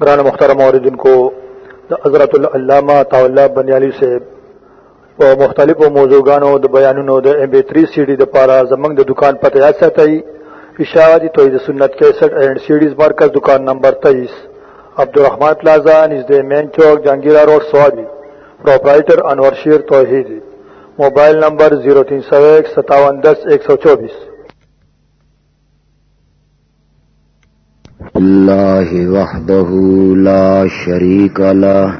گران مختار موردن کو حضرت العلامہ طاولہ بنیالی سے مختلف موضوعانو د بیانونو د ایم 3 سی ڈی د پارا زمنګ د دکان پته یاد ساتي اشاعتی توحید سنت 61 اینڈ سیډیز مرکز دکان نمبر 23 عبدالرحمن پلازا نزد main chowk Jangira road Swabi proprietor Anwar Sher Tauheed. Mobile number 03015710124 الله وحده لا شريك له.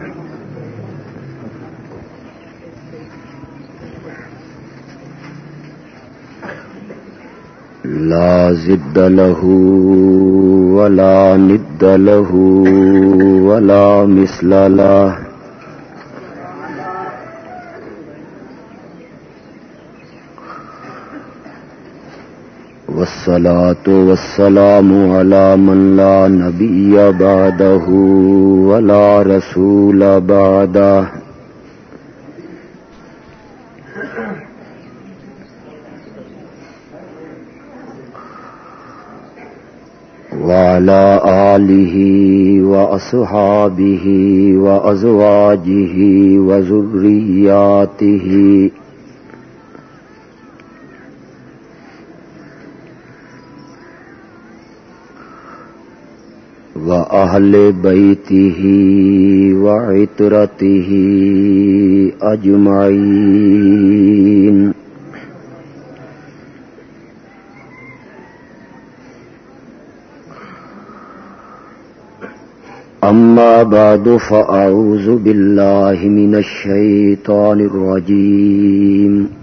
لا زد له ولا ند له ولا مثل له. والصلاة والسلام على من لا نبي بعده ولا رسول بعده. وعلى آله وأصحابه وأزواجه وزرياته وأهل بيته وعطرته أجمعين. أما بعد فأعوذ بالله من الشيطان الرجيم.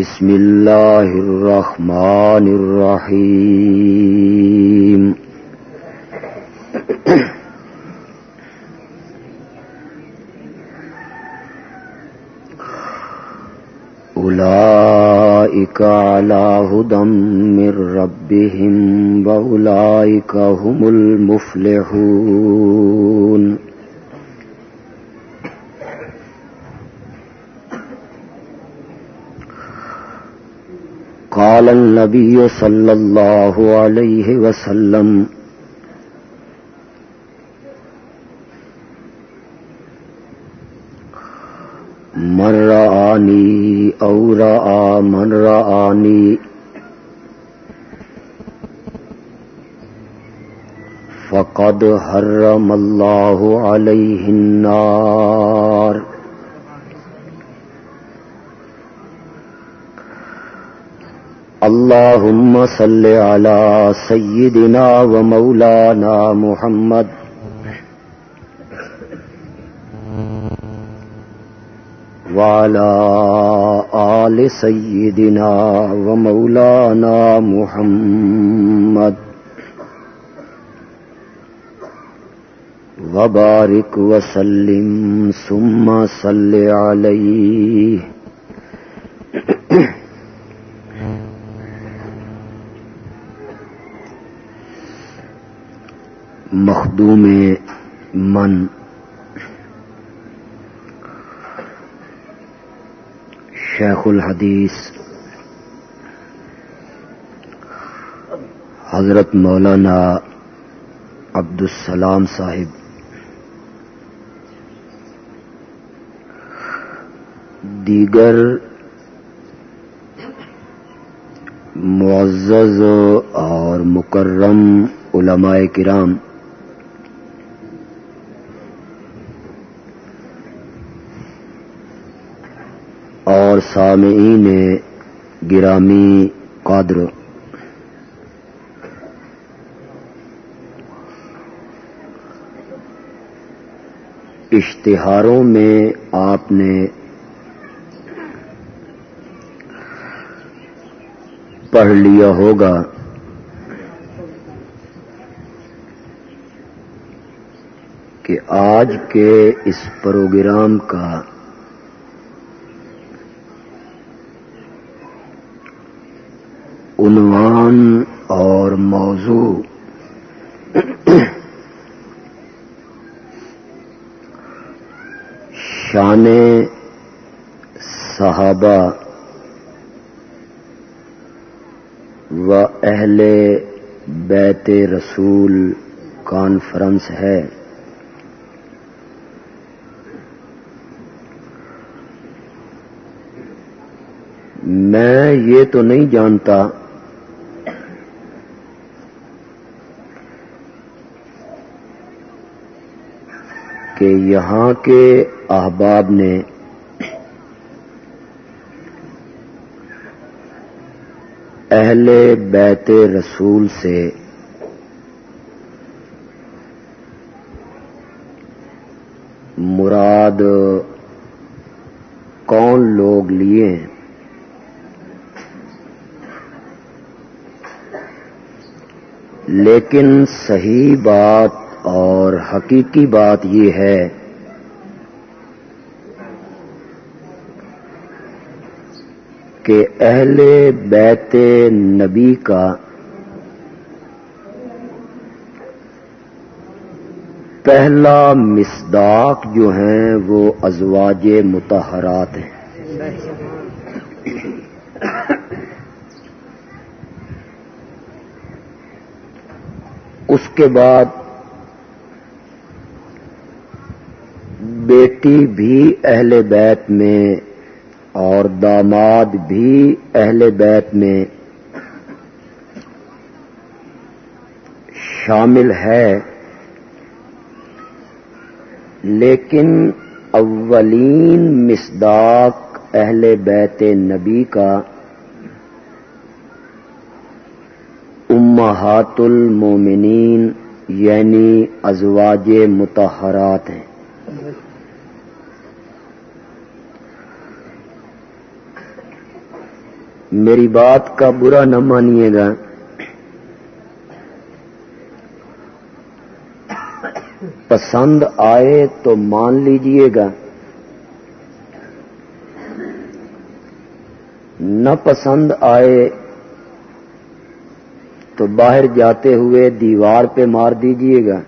بسم الله الرحمن الرحيم أولئك على هدى من ربهم وأولئك هم المفلحون قال النبي صلى الله عليه وسلم من رآني أو رآ، من رآني فقد حرم الله عليه النار اللهم صل على سيدنا ومولانا محمد وعلى آل سيدنا ومولانا محمد وبارك وسلم ثم صل عليه مخدوم من۔ شیخ الحدیث حضرت مولانا عبد السلام صاحب۔ دیگر معزز اور مکرم علماء کرام اور سامعین گرامی قادر اشتہاروں میں آپ نے پڑھ لیا ہوگا۔ کہ آج کے اس پروگرام کا عنوان اور موضوع شان صحابہ و اہل بیت رسول کانفرنس ہے۔ میں یہ تو نہیں جانتا کہ یہاں کے احباب نے اہل بیت رسول سے مراد کون لوگ لیے ہیں؟ لیکن صحیح بات اور حقیقی بات یہ ہے کہ اہل بیت نبی کا پہلا مصداق جو ہیں وہ ازواج متحرات ہیں۔ اس کے بعد بیٹی بھی اہل بیت میں اور داماد بھی اہل بیت میں شامل ہے۔ لیکن اولین مصداق اہل بیت نبی کا امہات المومنین یعنی ازواج متحرات ہیں۔ میری بات کا برا نہ مانیے گا۔ پسند آئے تو مان لیجیے گا۔ نہ پسند آئے تو باہر جاتے ہوئے دیوار پہ مار دیجیے گا۔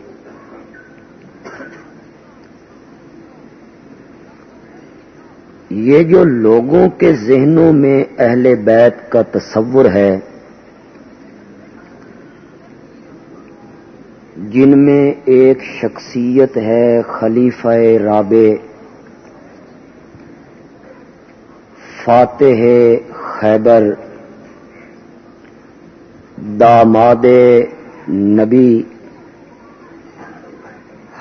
یہ جو لوگوں کے ذہنوں میں اہل بیت کا تصور ہے، جن میں ایک شخصیت ہے خلیفہ رابع، فاتح خیبر، داماد نبی،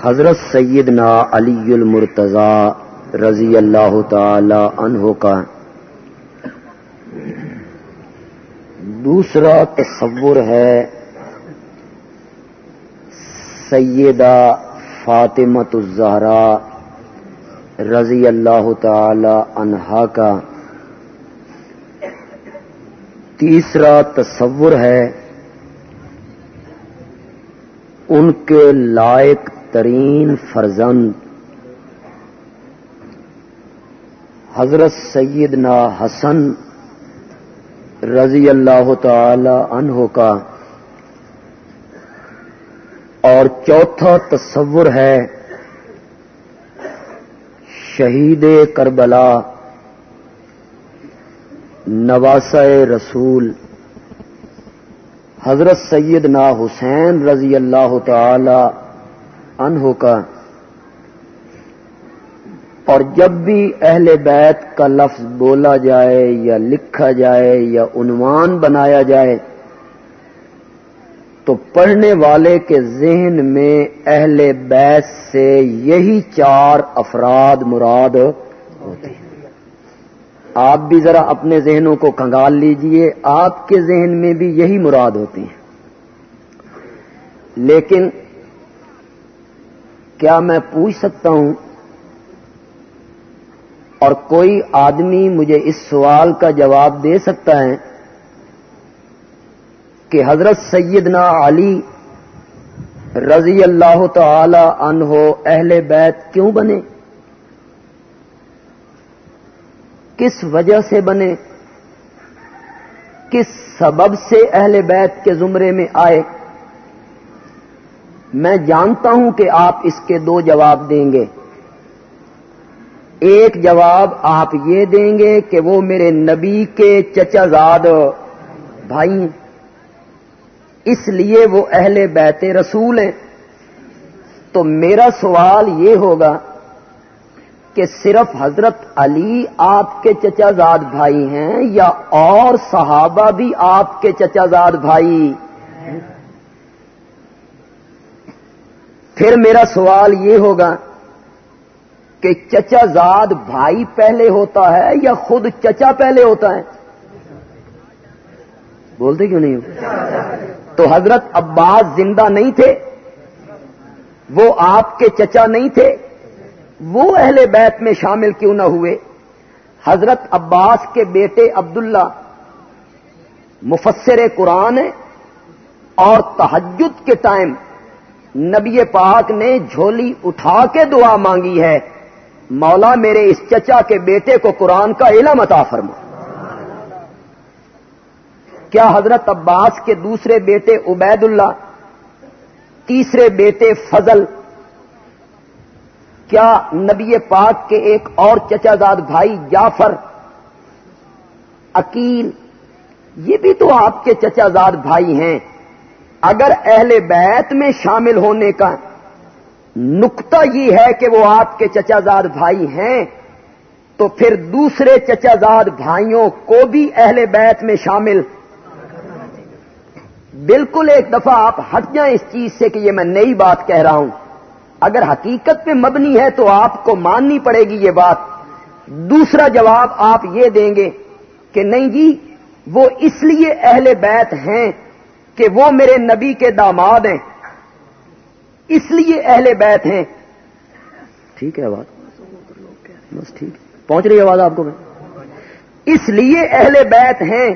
حضرت سیدنا علی المرتضی رضی اللہ تعالی عنہ کا دوسرا تصور ہے سیدہ فاطمت الزہرا رضی اللہ تعالی عنہا کا تیسرا تصور ہے ان کے لائق ترین فرزند حضرت سیدنا حسن رضی اللہ تعالی عنہ کا اور چوتھا تصور ہے شہید کربلا نواس رسول حضرت سیدنا حسین رضی اللہ تعالی عنہ کا اور جب بھی اہل بیت کا لفظ بولا جائے یا لکھا جائے یا عنوان بنایا جائے، تو پڑھنے والے کے ذہن میں اہل بیت سے یہی چار افراد مراد ہوتے ہیں۔ آپ بھی ذرا اپنے ذہنوں کو کنگال لیجیے، آپ کے ذہن میں بھی یہی مراد ہوتی ہیں۔ لیکن کیا میں پوچھ سکتا ہوں اور کوئی آدمی مجھے اس سوال کا جواب دے سکتا ہے کہ حضرت سیدنا علی رضی اللہ تعالی عنہ اہل بیت کیوں بنے؟ کس وجہ سے بنے؟ کس سبب سے اہل بیت کے زمرے میں آئے؟ میں جانتا ہوں کہ آپ اس کے دو جواب دیں گے۔ ایک جواب آپ یہ دیں گے کہ وہ میرے نبی کے چچا زاد بھائی اس لیے وہ اہل بیت رسول ہیں۔ تو میرا سوال یہ ہوگا کہ صرف حضرت علی آپ کے چچا زاد بھائی ہیں یا اور صحابہ بھی آپ کے چچا زاد بھائی؟ پھر میرا سوال یہ ہوگا کہ چچا زاد بھائی پہلے ہوتا ہے یا خود چچا پہلے ہوتا ہے؟ بولتے کیوں نہیں ہو؟ تو حضرت عباس زندہ نہیں تھے، وہ آپ کے چچا نہیں تھے، وہ اہل بیت میں شامل کیوں نہ ہوئے؟ حضرت عباس کے بیٹے عبداللہ مفسر قرآن اور تحجد کے ٹائم نبی پاک نے جھولی اٹھا کے دعا مانگی ہے۔ مولا میرے اس چچا کے بیٹے کو قرآن کا علم عطا فرما۔ کیا حضرت عباس کے دوسرے بیٹے عبید اللہ تیسرے بیٹے فضل، کیا نبی پاک کے ایک اور چچا زاد بھائی جعفر، عقیل، یہ بھی تو آپ کے چچا زاد بھائی ہیں، اگر اہل بیت میں شامل ہونے کا نقطہ یہ ہے کہ وہ آپ کے چچا زاد بھائی ہیں، تو پھر دوسرے چچا زاد بھائیوں کو بھی اہل بیت میں شامل۔ بالکل ایک دفعہ آپ ہٹ جائیں اس چیز سے کہ یہ میں نئی بات کہہ رہا ہوں۔ اگر حقیقت پہ مبنی ہے تو آپ کو ماننی پڑے گی یہ بات۔ دوسرا جواب آپ یہ دیں گے کہ نہیں جی وہ اس لیے اہل بیت ہیں کہ وہ میرے نبی کے داماد ہیں۔ اس لیے اہل بیت ہیں۔ ٹھیک ہے بات۔ بس ٹھیک۔ پہنچ رہی آواز آپ کو میں۔ اس لیے اہل بیت ہیں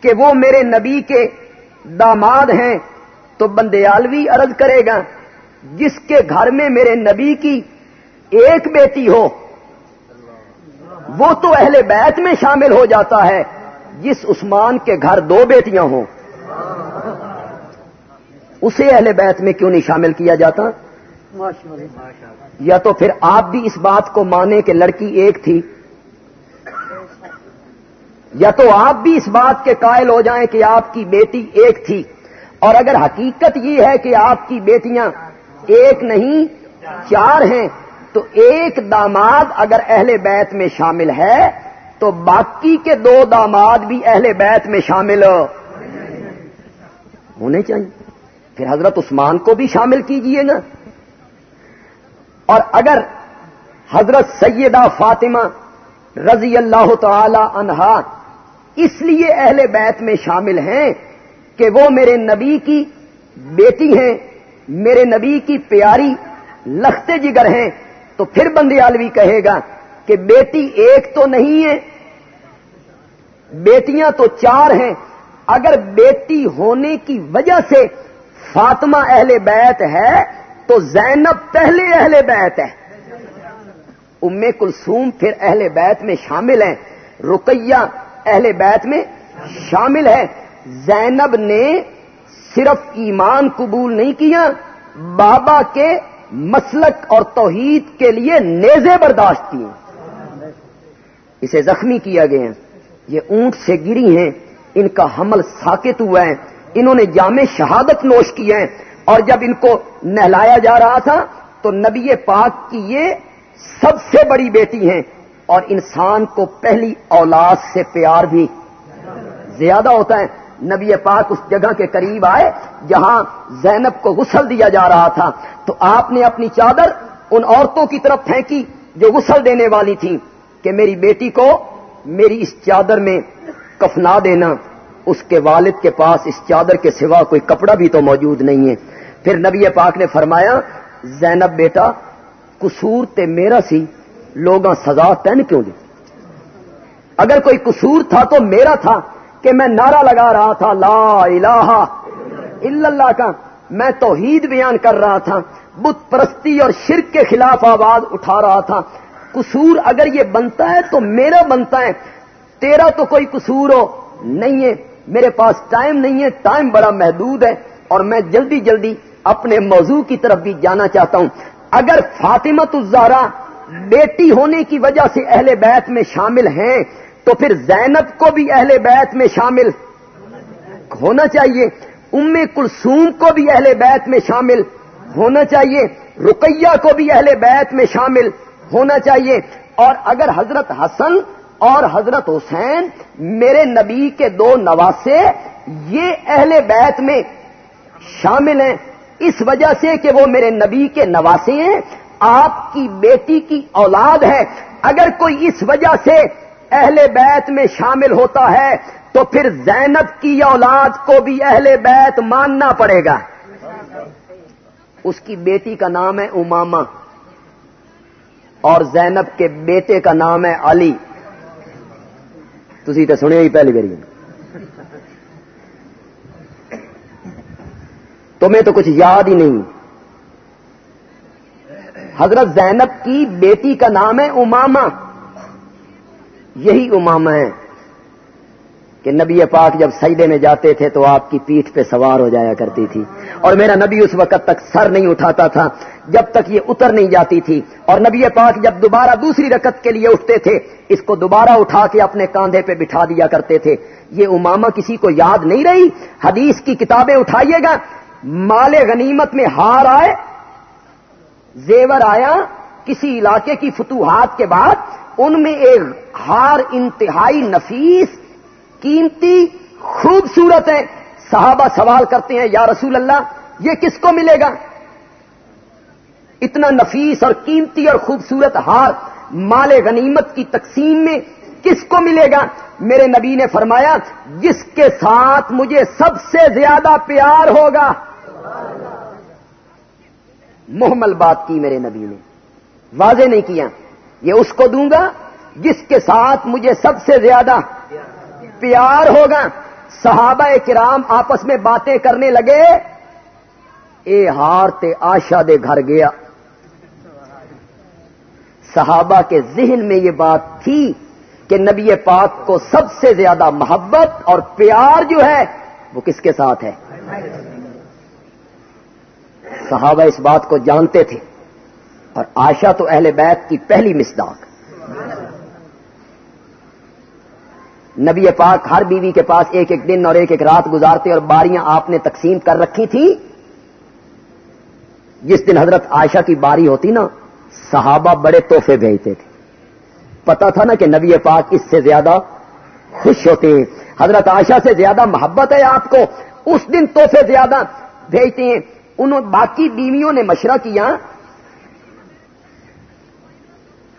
کہ وہ میرے نبی کے داماد ہیں۔ تو بندیالوی عرض کرے گا جس کے گھر میں میرے نبی کی ایک بیٹی ہو وہ تو اہل بیت میں شامل ہو جاتا ہے جس عثمان کے گھر دو بیٹیاں ہوں۔ اسے اہل بیت میں کیوں نہیں شامل کیا جاتا؟ یا تو پھر آپ بھی اس بات کو مانے کہ لڑکی ایک تھی؟ یا تو آپ بھی اس بات کے قائل ہو جائیں کہ آپ کی بیٹی ایک تھی؟ اور اگر حقیقت یہ ہے کہ آپ کی بیٹیاں ایک نہیں، چار ہیں، تو ایک داماد اگر اہل بیت میں شامل ہے، تو باقی کے دو داماد بھی اہل بیت میں شامل ہونے چاہیے۔ پھر حضرت عثمان کو بھی شامل کیجیے گا اور اگر حضرت سیدہ فاطمہ رضی اللہ تعالی عنہا اس لیے اہل بیت میں شامل ہیں کہ وہ میرے نبی کی بیٹی ہیں، میرے نبی کی پیاری لختے جگر ہیں، تو پھر بندیالوی کہے گا کہ بیٹی ایک تو نہیں ہے، بیٹیاں تو چار ہیں۔ اگر بیٹی ہونے کی وجہ سے فاطمہ اہل بیت ہے تو زینب پہلے اہل بیت ہے۔ ام کلثوم پھر اہل بیت میں شامل ہیں۔ رقیہ اہل بیت میں شامل ہے۔ زینب نے صرف ایمان قبول نہیں کیا، بابا کے مسلک اور توحید کے لیے نیزے برداشت کیے۔ اسے زخمی کیا گیا۔ یہ اونٹ سے گری ہیں، ان کا حمل ساکت ہوا ہے۔ انہوں نے جامع شہادت نوش کی ہیں۔ اور جب ان کو نہلایا جا رہا تھا، تو نبی پاک کی یہ سب سے بڑی بیٹی ہیں۔ اور انسان کو پہلی اولاد سے پیار بھی زیادہ ہوتا ہے۔ نبی پاک اس جگہ کے قریب آئے جہاں زینب کو غسل دیا جا رہا تھا۔ تو آپ نے اپنی چادر ان عورتوں کی طرف پھینکی جو غسل دینے والی تھیں کہ میری بیٹی کو میری اس چادر میں کفنا دینا۔ اس کے والد کے پاس اس چادر کے سوا کوئی کپڑا بھی تو موجود نہیں ہے۔ پھر نبی پاک نے فرمایا، زینب بیٹا، قصور تے میرا سی لوگ سزا تین کیوں دی؟ اگر کوئی قصور تھا تو میرا تھا کہ میں نعرہ لگا رہا تھا، لا الہ الا اللہ کا۔ میں توحید بیان کر رہا تھا، بت پرستی اور شرک کے خلاف آواز اٹھا رہا تھا۔ قصور اگر یہ بنتا ہے تو میرا بنتا ہے، تیرا تو کوئی قصور ہو نہیں ہے۔ میرے پاس ٹائم نہیں ہے، ٹائم بڑا محدود ہے اور میں جلدی جلدی اپنے موضوع کی طرف بھی جانا چاہتا ہوں۔ اگر فاطمت الزہرا بیٹی ہونے کی وجہ سے اہل بیت میں شامل ہیں، تو پھر زینب کو بھی اہل بیت میں شامل ہونا چاہیے۔ ام کلسوم کو بھی اہل بیت میں شامل ہونا چاہیے۔ رقیہ کو بھی اہل بیت میں شامل ہونا چاہیے۔ اور اگر حضرت حسن اور حضرت حسین میرے نبی کے دو نواسے یہ اہل بیت میں شامل ہیں۔ اس وجہ سے کہ وہ میرے نبی کے نواسے ہیں۔ آپ کی بیٹی کی اولاد ہے۔ اگر کوئی اس وجہ سے اہل بیت میں شامل ہوتا ہے تو پھر زینب کی اولاد کو بھی اہل بیت ماننا پڑے گا۔ اس کی بیٹی کا نام ہے اماما اور زینب کے بیٹے کا نام ہے علی۔ تھی تو سنیا ہی پہلی باری تمہیں تو کچھ یاد ہی نہیں۔ حضرت زینب کی بیٹی کا نام ہے اماما یہی اماما ہے۔ کہ نبی پاک جب سجدے میں جاتے تھے تو آپ کی پیٹھ پہ سوار ہو جایا کرتی تھی۔ اور میرا نبی اس وقت تک سر نہیں اٹھاتا تھا۔ جب تک یہ اتر نہیں جاتی تھی۔ اور نبی پاک جب دوبارہ دوسری رکت کے لیے اٹھتے تھے، اس کو دوبارہ اٹھا کے اپنے کاندھے پہ بٹھا دیا کرتے تھے۔ یہ اماما کسی کو یاد نہیں رہی؟ حدیث کی کتابیں اٹھائیے گا۔ مال غنیمت میں ہار آئے، زیور آیا کسی علاقے کی فتوحات کے بعد، ان میں ایک ہار انتہائی نفیس قیمتی خوبصورت ہے۔ صحابہ سوال کرتے ہیں، یا رسول اللہ، یہ کس کو ملے گا؟ اتنا نفیس اور قیمتی اور خوبصورت ہار مال غنیمت کی تقسیم میں کس کو ملے گا؟ میرے نبی نے فرمایا، جس کے ساتھ مجھے سب سے زیادہ پیار ہوگا۔ محمل بات کی میرے نبی نے۔ واضح نہیں کیا۔ یہ اس کو دوں گا جس کے ساتھ مجھے سب سے زیادہ پیار ہوگا۔ صحابہ کرام آپس میں باتیں کرنے لگے۔ اے ہار تے آشا دے گھر گیا۔ صحابہ کے ذہن میں یہ بات تھی کہ نبی پاک کو سب سے زیادہ محبت اور پیار جو ہے وہ کس کے ساتھ ہے؟ صحابہ اس بات کو جانتے تھے۔ اور آشا تو اہل بیت کی پہلی مسداق نبی پاک ہر بیوی کے پاس ایک ایک دن اور ایک ایک رات گزارتے اور باریاں آپ نے تقسیم کر رکھی تھی۔ جس دن حضرت عائشہ کی باری ہوتی نا، صحابہ بڑے تحفے بھیجتے تھے۔ پتا تھا نا کہ نبی پاک اس سے زیادہ خوش ہوتے ہیں۔ حضرت عائشہ سے زیادہ محبت ہے آپ کو۔ اس دن تحفے زیادہ بھیجتے ہیں۔ انہوں، باقی بیویوں نے مشورہ کیا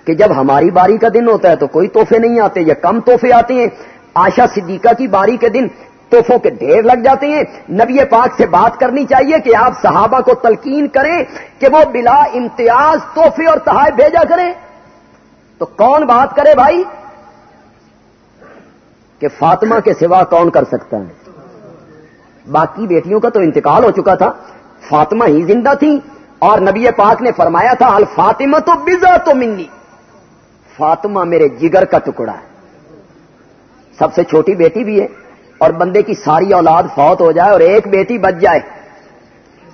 کہ جب ہماری باری کا دن ہوتا ہے تو کوئی تحفے نہیں آتے یا کم تحفے آتے ہیں۔ آشا صدیقہ کی باری کے دن توحفوں کے ڈھیر لگ جاتے ہیں۔ نبی پاک سے بات کرنی چاہیے کہ آپ صحابہ کو تلقین کریں کہ وہ بلا امتیاز تحفے اور تحائف بھیجا کریں۔ تو کون بات کرے بھائی؟ کہ فاطمہ کے سوا کون کر سکتا ہے؟ باقی بیٹیوں کا تو انتقال ہو چکا تھا۔ فاطمہ ہی زندہ تھی اور نبی پاک نے فرمایا تھا الفاطمہ تو بزا تو منی۔ فاطمہ میرے جگر کا ٹکڑا ہے۔ سب سے چھوٹی بیٹی بھی ہے اور بندے کی ساری اولاد فوت ہو جائے اور ایک بیٹی بچ جائے۔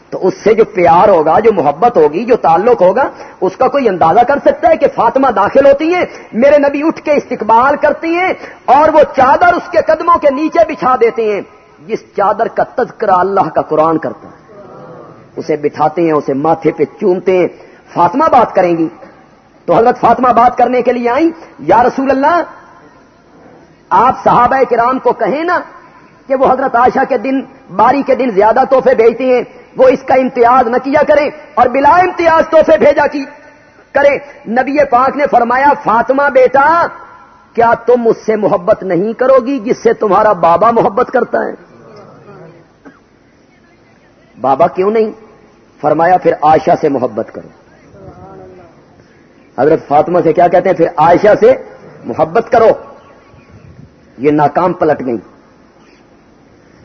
تو اس سے جو پیار ہوگا، جو محبت ہوگی، جو تعلق ہوگا، اس کا کوئی اندازہ کر سکتا ہے کہ فاطمہ داخل ہوتی ہیں، میرے نبی اٹھ کے استقبال کرتی ہیں اور وہ چادر اس کے قدموں کے نیچے بچھا دیتے ہیں۔ جس چادر کا تذکرہ اللہ کا قرآن کرتا ہے، اسے بٹھاتے ہیں، اسے ماتھے پہ چومتے ہیں۔ فاطمہ بات کریں گی۔ تو حضرت فاطمہ بات کرنے کے لیے آئیں۔ یا رسول اللہ، آپ صحابہ کرام کو کہیں نا کہ وہ حضرت عائشہ کے دن، باری کے دن زیادہ تحفے بھیجتے ہیں، وہ اس کا امتیاز نہ کیا کریں اور بلا امتیاز تحفے بھیجا کی کرے نبی پاک نے فرمایا، فاطمہ بیٹا، کیا تم اس سے محبت نہیں کرو گی جس سے تمہارا بابا محبت کرتا ہے؟ بابا کیوں نہیں؟ فرمایا، پھر عائشہ سے محبت کرو۔ حضرت فاطمہ سے کیا کہتے ہیں؟ پھر عائشہ سے محبت کرو۔ یہ ناکام پلٹ گئی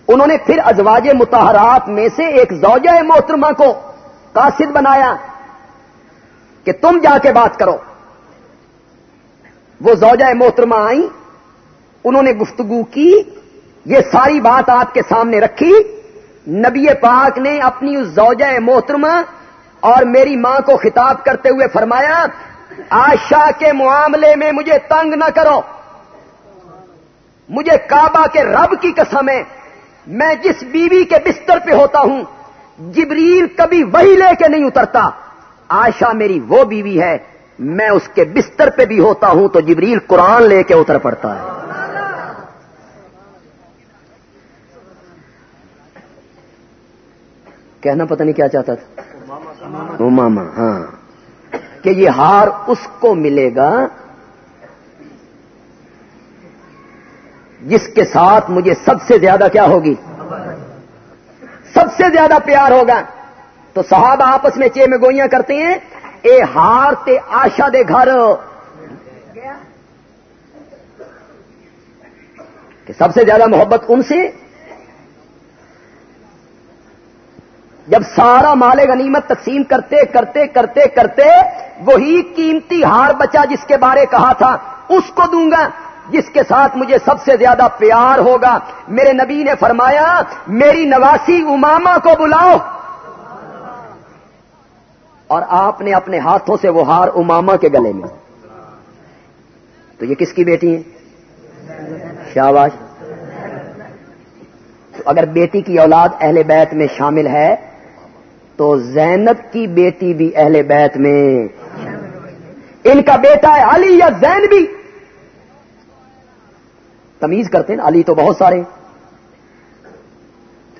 انہوں نے پھر ازواج متحرات میں سے ایک زوجہ محترمہ کو قاصد بنایا کہ تم جا کے بات کرو۔ وہ زوجہ محترمہ آئی انہوں نے گفتگو کی۔ یہ ساری بات آپ کے سامنے رکھی۔ نبی پاک نے اپنی اس زوجہ محترمہ اور میری ماں کو خطاب کرتے ہوئے فرمایا آشا کے معاملے میں مجھے تنگ نہ کرو۔ مجھے کعبہ کے رب کی قسم ہے۔ میں جس بیوی کے بستر پہ ہوتا ہوں، جبریل کبھی وہی لے کے نہیں اترتا۔ آشا میری وہ بیوی ہے، میں اس کے بستر پہ بھی ہوتا ہوں تو جبریل قرآن لے کے اتر پڑتا ہے۔ کہنا پتہ نہیں کیا چاہتا تھا۔ ماما ہاں۔ کہ یہ ہار اس کو ملے گا جس کے ساتھ مجھے سب سے زیادہ کیا ہوگی؟ سب سے زیادہ پیار ہوگا۔ تو صحابہ آپس میں چے میں گوئیاں کرتے ہیں؟ اے ہار تے آشا دے گھر۔ کہ سب سے زیادہ محبت ان سے؟ جب سارا مال غنیمت تقسیم کرتے کرتے کرتے کرتے وہی قیمتی ہار بچا جس کے بارے کہا تھا، اس کو دوں گا، جس کے ساتھ مجھے سب سے زیادہ پیار ہوگا۔ میرے نبی نے فرمایا، میری نواسی اماما کو بلاؤ۔ اور آپ نے اپنے ہاتھوں سے وہ ہار اماما کے گلے میں۔ تو یہ کس کی بیٹی ہے شاہباز۔ تو اگر بیٹی کی اولاد اہل بیت میں شامل ہے تو زینب کی بیٹی بھی اہل بیت میں۔ ان کا بیٹا ہے علی یا زین بھی تمیز کرتے ہیں، علی تو بہت سارے۔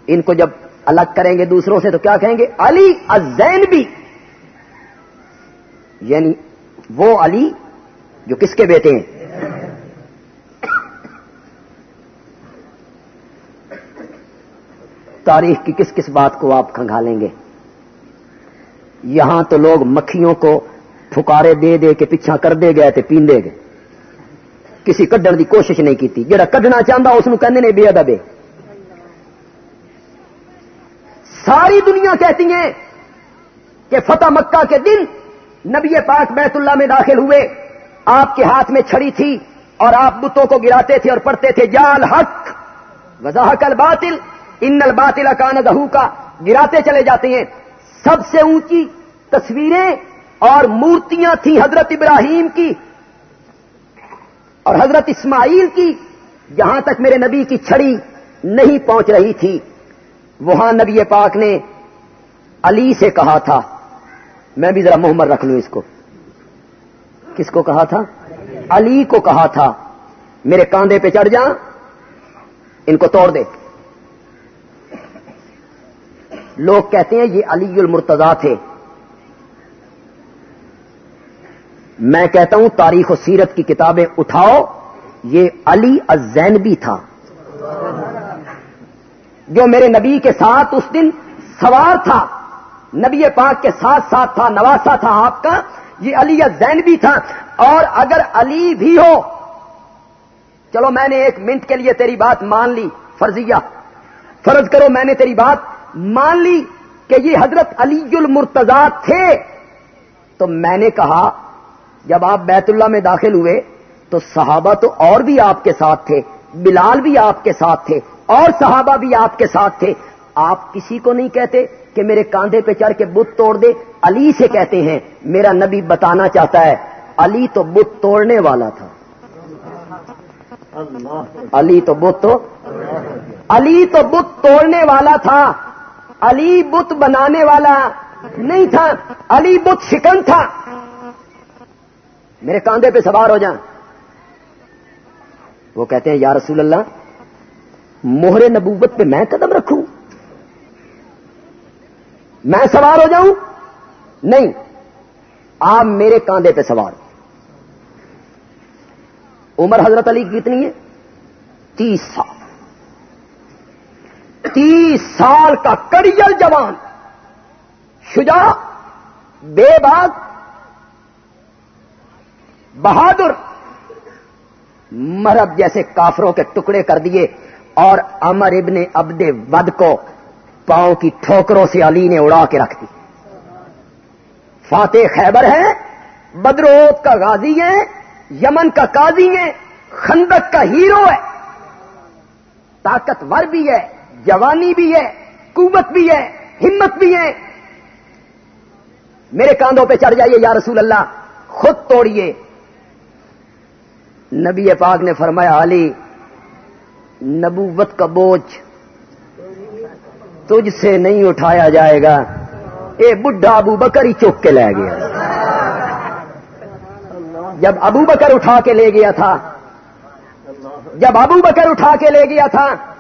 ان کو جب الگ کریں گے دوسروں سے تو کیا کہیں گے؟ علی ازین بھی یعنی وہ علی جو کس کے بیٹے ہیں؟ تاریخ کی کس کس بات کو آپ کھنگالیں گے؟ یہاں تو لوگ مکھیوں کو پھکارے دے دے کے پیچھا کر دے گئے تھے پیندے گئے۔ کسی کڈن کی کوشش نہیں کی جڑا کڈنا چاہتا اس نے بے ادبے ساری دنیا کہتی ہیں کہ فتح مکہ کے دن نبی پاک بیت اللہ میں داخل ہوئے۔ آپ کے ہاتھ میں چھڑی تھی اور آپ بتوں کو گراتے تھے اور پڑھتے تھے جال حق وضاح کل باطل ان الباطل کان دہو کا گراتے چلے جاتے ہیں۔ سب سے اونچی تصویریں اور مورتیاں تھیں حضرت ابراہیم کی اور حضرت اسماعیل کی، جہاں تک میرے نبی کی چھڑی نہیں پہنچ رہی تھی، وہاں نبی پاک نے علی سے کہا تھا۔ میں بھی ذرا محمد رکھ لوں اس کو۔ کس کو کہا تھا؟ علی کو کہا تھا۔ میرے کاندھے پہ چڑھ جا، ان کو توڑ دے۔ لوگ کہتے ہیں یہ علی المرتضا تھے۔ میں کہتا ہوں تاریخ و سیرت کی کتابیں اٹھاؤ، یہ علی ازین بھی تھا۔ جو میرے نبی کے ساتھ اس دن سوار تھا، نبی پاک کے ساتھ ساتھ تھا، نواسا تھا آپ کا، یہ علی زین بھی تھا۔ اور اگر علی بھی ہو، چلو میں نے ایک منٹ کے لیے تیری بات مان لی، فرضیہ۔ فرض کرو میں نے تیری بات مان لی کہ یہ حضرت علی المرتضا تھے تو میں نے کہا جب آپ بیت اللہ میں داخل ہوئے تو صحابہ تو اور بھی آپ کے ساتھ تھے بلال بھی آپ کے ساتھ تھے اور صحابہ بھی آپ کے ساتھ تھے۔ آپ کسی کو نہیں کہتے کہ میرے کاندھے پہ چڑھ کے بت توڑ دے علی سے کہتے ہیں میرا نبی بتانا چاہتا ہے علی تو بت توڑنے والا تھا۔ علی تو بت تو علی تو بت توڑنے والا تھا۔ علی بت بنانے والا نہیں تھا، علی بت شکن تھا۔ میرے کاندھے پہ سوار ہو جائیں وہ کہتے ہیں، یا رسول اللہ موہر نبوت پہ میں قدم رکھوں۔ میں سوار ہو جاؤں؟ نہیں۔ آپ میرے کاندھے پہ سوار۔ عمر حضرت علی کی کتنی ہے؟ تیس سال۔ تیس سال کا کریل جوان شجا بے بات بہادر مرد جیسے کافروں کے ٹکڑے کر دیے اور امر ابن ابد ود کو پاؤں کی ٹھوکروں سے علی نے اڑا کے رکھ دی۔ فاتح خیبر ہے بدروت کا غازی ہے یمن کا قاضی ہے خندق کا ہیرو ہے۔ طاقتور بھی ہے۔ جوانی بھی ہے، قوت بھی ہے، ہمت بھی ہے۔ میرے کاندھوں پہ چڑھ جائیے یا رسول اللہ، خود توڑیے۔ نبی پاک نے فرمایا، علی، نبوت کا بوجھ تجھ سے نہیں اٹھایا جائے گا۔ اے بڈھا ابو بکر ہی چوک کے لے گیا۔ جب ابو بکر اٹھا کے لے گیا تھا، جب ابو بکر اٹھا کے لے گیا تھا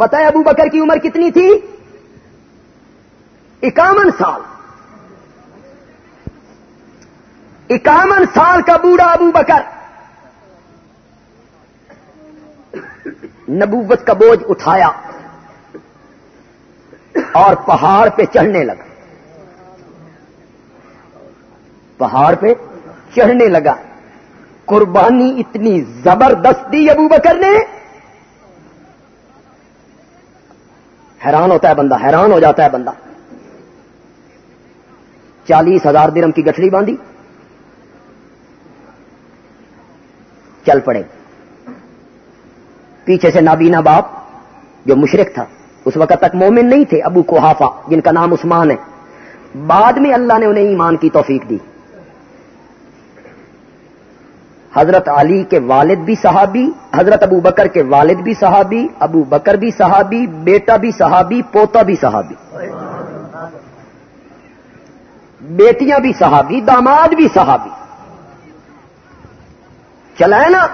پتہ ہے ابو بکر کی عمر کتنی تھی؟ اکاون سال۔ اکاون سال کا بوڑھا ابو بکر۔ نبوت کا بوجھ اٹھایا اور پہاڑ پہ چڑھنے لگا۔ پہاڑ پہ چڑھنے لگا۔ قربانی اتنی زبردست دی ابو بکر نے حیران ہوتا ہے بندہ، حیران ہو جاتا ہے بندہ۔ چالیس ہزار درم کی گٹھڑی باندھی۔ چل پڑے۔ پیچھے سے نابینا باپ، جو مشرق تھا، اس وقت تک مومن نہیں تھے، ابو کوحافا جن کا نام عثمان ہے۔ بعد میں اللہ نے انہیں ایمان کی توفیق دی۔ حضرت علی کے والد بھی صحابی، حضرت ابو بکر کے والد بھی صحابی، ابو بکر بھی صحابی، بیٹا بھی صحابی، پوتا بھی صحابی۔ بیٹیاں بھی صحابی، داماد بھی صحابی۔ چلائے نا۔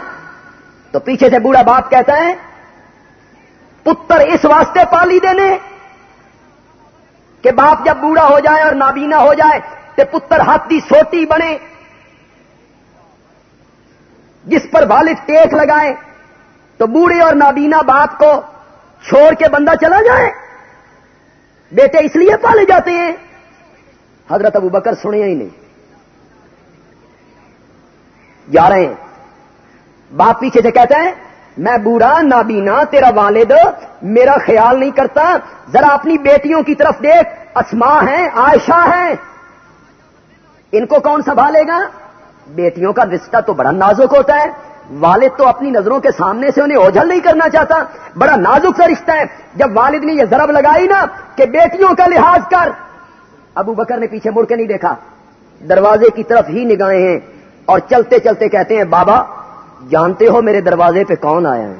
تو پیچھے سے بوڑھا باپ کہتا ہے، پتر اس واسطے پالی دینے کہ باپ جب بوڑھا ہو جائے اور نابینا ہو جائے تو پتر ہاتھی سوٹی بنے جس پر والد ٹیک لگائے تو بوڑھے اور نابینا باپ کو چھوڑ کے بندہ چلا جائے۔ بیٹے اس لیے پالے جاتے ہیں۔ حضرت ابو بکر سنے ہی نہیں۔ جا رہے ہیں۔ باپ پیچھے سے کہتے ہیں میں بوڑھا، نابینا، تیرا والد، میرا خیال نہیں کرتا۔ ذرا اپنی بیٹیوں کی طرف دیکھ۔ اسما ہے عائشہ ہے ان کو کون سنبھالے گا؟ بیٹیوں کا رشتہ تو بڑا نازک ہوتا ہے، والد تو اپنی نظروں کے سامنے سے انہیں اوجھل نہیں کرنا چاہتا۔ بڑا نازک سا رشتہ ہے۔ جب والد نے یہ ضرب لگائی نا کہ بیٹیوں کا لحاظ کر۔ ابو بکر نے پیچھے مڑ کے نہیں دیکھا۔ دروازے کی طرف ہی نگاہیں ہیں اور چلتے چلتے کہتے ہیں، بابا، جانتے ہو میرے دروازے پہ کون آیا ہے؟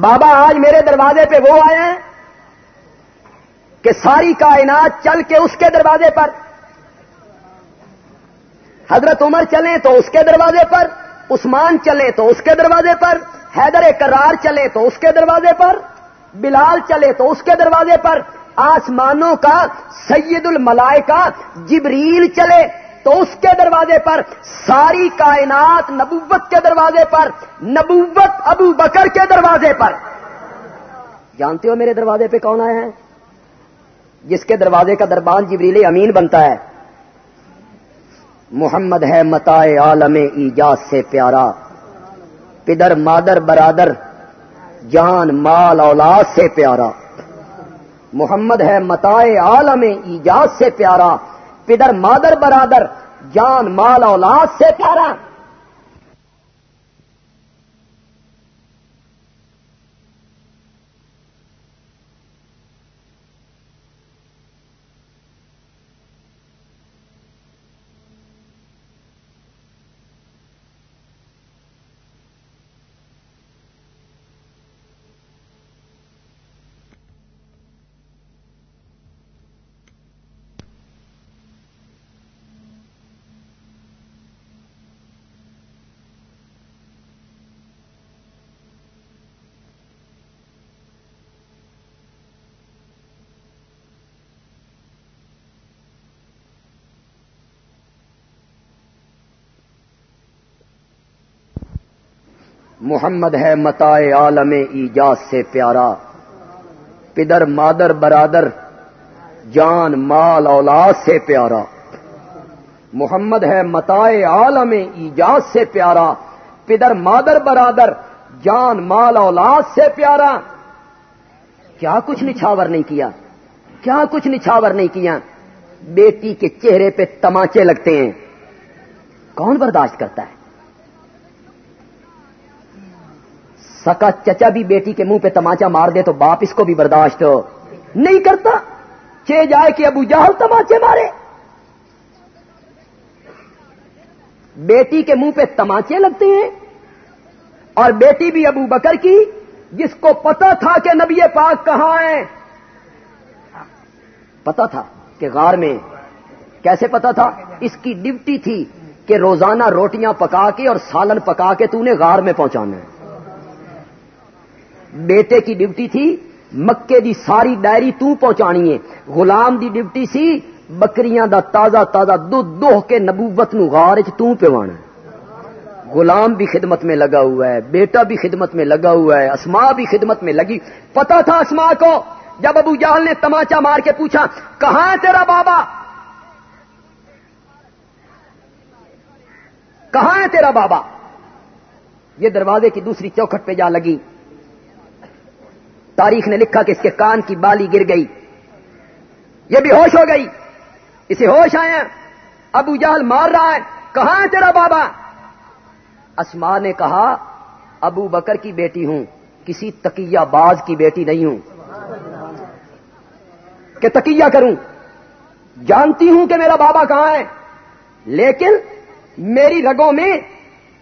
بابا، آج میرے دروازے پہ وہ آئے ہیں کہ ساری کائنات چل کے اس کے دروازے پر حضرت عمر چلیں تو اس کے دروازے پر، عثمان چلے تو اس کے دروازے پر، حیدر کرار چلے تو اس کے دروازے پر، بلال چلے تو اس کے دروازے پر، آسمانوں کا سید الملائکہ جبریل چلے تو اس کے دروازے پر، ساری کائنات نبوت کے دروازے پر، نبوت ابو بکر کے دروازے پر۔ جانتے ہو میرے دروازے پہ کون آیا ہے؟ جس کے دروازے کا دربان جبریل امین بنتا ہے۔ محمد ہے متائے عالم ایجاد سے پیارا۔ پدر، مادر، برادر، جان، مال، اولاد سے پیارا۔ محمد ہے متائے عالم ایجاد سے پیارا۔ پدر، مادر، برادر، جان، مال، اولاد سے پیارا۔ محمد ہے متائے عالم ایجاد سے پیارا۔ پدر، مادر، برادر، جان، مال، اولاد سے پیارا۔ محمد ہے متائے عالم ایجاد سے پیارا۔ پدر، مادر، برادر، جان، مال، اولاد سے پیارا۔ کیا کچھ نچھاور نہیں کیا؟ کیا کچھ نچھاور نہیں کیا؟ بیٹی کے چہرے پہ تماچے لگتے ہیں۔ کون برداشت کرتا ہے؟ سکا چچا بھی بیٹی کے منہ پہ تماچا مار دے تو باپ اس کو بھی برداشت نہیں کرتا۔ چے جائے کہ ابو جہل تماچے مارے۔ بیٹی کے منہ پہ تماچے لگتے ہیں۔ اور بیٹی بھی ابو بکر کی، جس کو پتا تھا کہ نبی پاک کہاں ہے پتا تھا کہ غار میں۔ کیسے پتا تھا؟ اس کی ڈیوٹی تھی کہ روزانہ روٹیاں پکا کے اور سالن پکا کے تو نے غار میں پہنچانا ہے۔ بیٹے کی ڈیوٹی تھی، مکے دی ساری ڈائری تو پہنچانی ہے۔ غلام دی ڈیوٹی سی، بکریاں دا تازہ تازہ دودھ دوہ کے نبوت نو غار تو پیوانا غلام بھی خدمت میں لگا ہوا ہے، بیٹا بھی خدمت میں لگا ہوا ہے اسما بھی خدمت میں لگی۔ پتا تھا اسما کو، جب ابو جہل نے تماچا مار کے پوچھا، کہاں ہے تیرا بابا؟ کہاں ہے تیرا بابا؟ یہ دروازے کی دوسری چوکھٹ پہ جا لگی۔ تاریخ نے لکھا کہ اس کے کان کی بالی گر گئی۔ یہ بھی ہوش ہو گئی۔ اسے ہوش آئے ابو جہل مار رہا ہے۔ کہاں ہے تیرا بابا؟ اسما نے کہا، ابو بکر کی بیٹی ہوں۔ کسی تقیہ باز کی بیٹی نہیں ہوں۔ کہ تقیہ کروں۔ جانتی ہوں کہ میرا بابا کہاں ہے۔ لیکن میری رگوں میں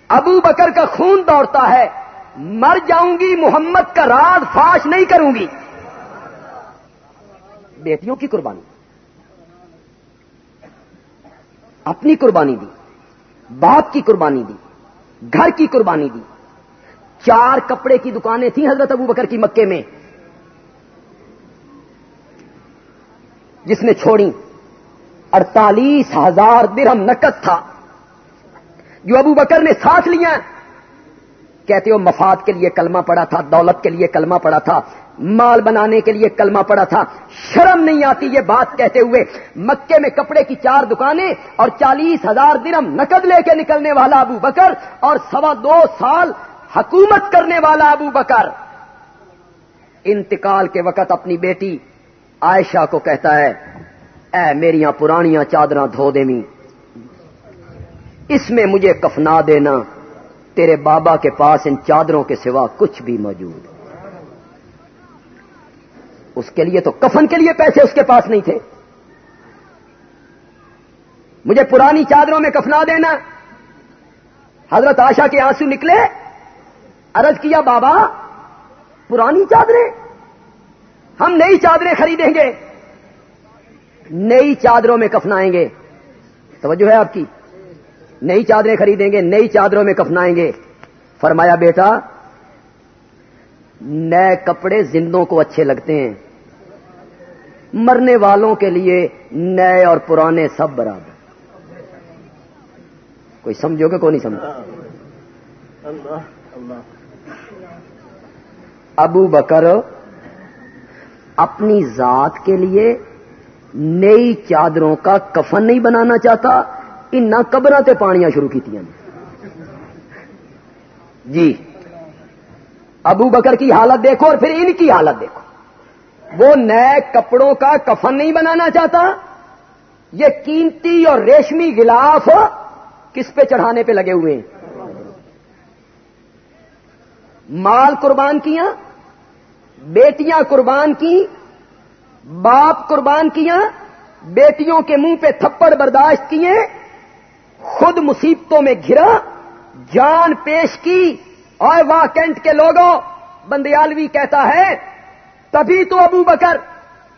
ابو بکر کا خون دوڑتا ہے۔ مر جاؤں گی، محمد کا راز فاش نہیں کروں گی۔ بیٹیوں کی قربانی۔ اپنی قربانی دی، باپ کی قربانی دی، گھر کی قربانی دی۔ چار کپڑے کی دکانیں تھیں حضرت ابو بکر کی مکے میں۔ جس نے چھوڑی۔ اڑتالیس ہزار درہم نقد تھا۔ جو ابو بکر نے ساتھ لیا۔ کہتے ہو، مفاد کے لیے کلمہ پڑا تھا، دولت کے لیے کلمہ پڑا تھا، مال بنانے کے لیے کلمہ پڑا تھا۔ شرم نہیں آتی یہ بات کہتے ہوئے، مکے میں کپڑے کی چار دکانیں اور چالیس ہزار درم نقد لے کے نکلنے والا ابو بکر اور سوا دو سال حکومت کرنے والا ابو بکر۔ انتقال کے وقت اپنی بیٹی عائشہ کو کہتا ہے، اے میریاں پرانیاں چادراں دھو دے اس میں مجھے کفنا دینا۔ تیرے بابا کے پاس ان چادروں کے سوا کچھ بھی موجود۔ اس کے لیے تو کفن کے لیے پیسے اس کے پاس نہیں تھے۔ مجھے پرانی چادروں میں کفنا دینا۔ حضرت آشا کے آنسو نکلے۔ عرض کیا، بابا، پرانی چادریں؟ ہم نئی چادریں خریدیں گے۔ نئی چادروں میں کفنائیں گے۔ توجہ ہے آپ کی۔ نئی چادریں خریدیں گے، نئی چادروں میں کفنائیں گے۔ فرمایا، بیٹا، نئے کپڑے زندوں کو اچھے لگتے ہیں۔ مرنے والوں کے لیے نئے اور پرانے سب برابر۔ کوئی سمجھو گے، کوئی نہیں سمجھو۔ ابو بکر اپنی ذات کے لیے نئی چادروں کا کفن نہیں بنانا چاہتا۔ ان قبر تے پانیاں شروع کی جی۔, جی۔ ابو بکر کی حالت دیکھو اور پھر ان کی حالت دیکھو۔ وہ نئے کپڑوں کا کفن نہیں بنانا چاہتا۔ یہ قیمتی اور ریشمی گلاف کس پہ چڑھانے پہ لگے ہوئے ہیں؟ مال قربان کیا بیٹیاں قربان کی باپ قربان کیا بیٹیوں کے منہ پہ تھپڑ برداشت کیے؟ خود مصیبتوں میں گھرا، جان پیش کی اور واہ کینٹ کے لوگوں، بندیالوی کہتا ہے، تبھی تو ابو بکر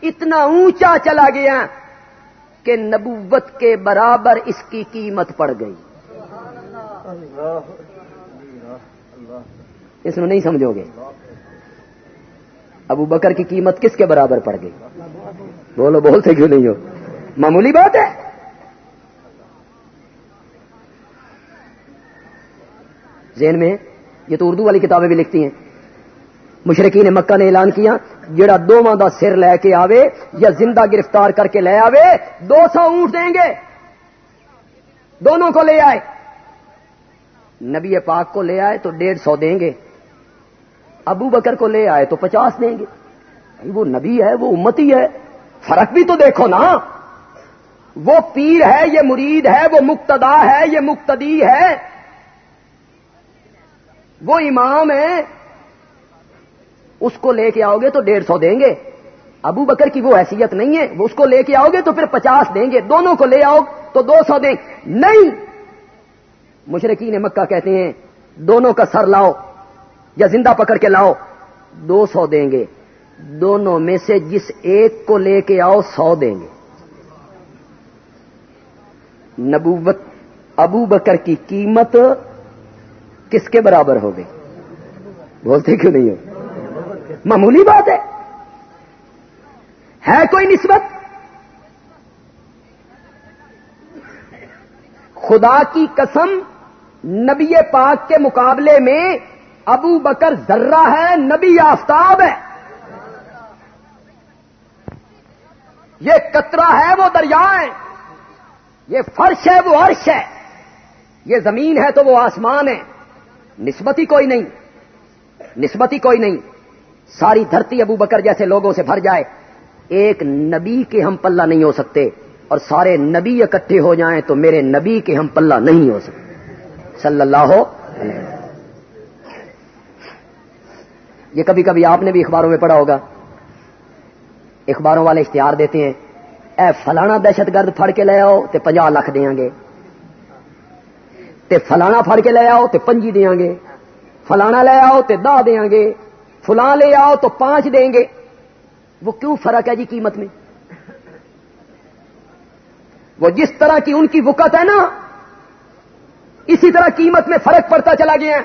اتنا اونچا چلا گیا کہ نبوت کے برابر اس کی قیمت پڑ گئی۔ اس میں نہیں سمجھو گے۔ ابو بکر کی قیمت کس کے برابر پڑ گئی؟ بولو، بولتے کیوں نہیں ہو؟ معمولی بات ہے۔ ذہن میں یہ تو اردو والی کتابیں بھی لکھتی ہیں۔ مشرقین مکہ نے اعلان کیا، جڑا دونوں دا سر لے کے آوے یا زندہ گرفتار کر کے لے آوے، دو سو اونٹ دیں گے۔ دونوں کو لے آئے۔ نبی پاک کو لے آئے تو ڈیڑھ سو دیں گے۔ ابو بکر کو لے آئے تو پچاس دیں گے۔ وہ نبی ہے، وہ امتی ہے۔ فرق بھی تو دیکھو نا۔ وہ پیر ہے، یہ مرید ہے، وہ مقتدا ہے، یہ مقتدی ہے۔ وہ امام ہے اس کو لے کے آؤ گے تو ڈیڑھ سو دیں گے۔ ابو بکر کی وہ حیثیت نہیں ہے، وہ اس کو لے کے آؤ گے تو پھر پچاس دیں گے۔ دونوں کو لے آؤ تو دو سو دیں۔ نہیں! مشرقین مکہ کہتے ہیں، دونوں کا سر لاؤ یا زندہ پکڑ کے لاؤ، دو سو دیں گے۔ دونوں میں سے جس ایک کو لے کے آؤ، سو دیں گے۔ نبوت، ابو بکر کی قیمت کس کے برابر ہو گئی؟ بولتے کیوں نہیں ہو؟ معمولی بات ہے۔ ہے کوئی نسبت؟ خدا کی قسم، نبی پاک کے مقابلے میں ابو بکر ذرہ ہے، نبی آفتاب ہے۔ یہ کترا ہے، وہ دریا ہے۔ یہ فرش ہے، وہ عرش ہے۔ یہ زمین ہے تو وہ آسمان ہے۔ نسبت ہی کوئی نہیں نسبت ہی کوئی نہیں۔ ساری دھرتی ابو بکر جیسے لوگوں سے بھر جائے۔ ایک نبی کے ہم پلہ نہیں ہو سکتے۔ اور سارے نبی اکٹھے ہو جائیں تو میرے نبی کے ہم پلہ نہیں ہو سکتے۔ صلی اللہ ہو یہ کبھی کبھی آپ نے بھی اخباروں میں پڑھا ہوگا۔ اخباروں والے اشتہار دیتے ہیں، اے فلانا دہشت گرد پھڑ کے لے آؤ، تے پنجا لاکھ دیا گے۔ تے فلانا پھڑ کے لے آؤ تے پنجی دیا گے۔ فلانا لے آؤ تے دہ دیا گے۔ فلاں لے آؤ تو پانچ دیں گے۔ وہ کیوں فرق ہے جی قیمت میں؟ وہ جس طرح کی ان کی وقت ہے نا، اسی طرح قیمت میں فرق پڑتا چلا گیا۔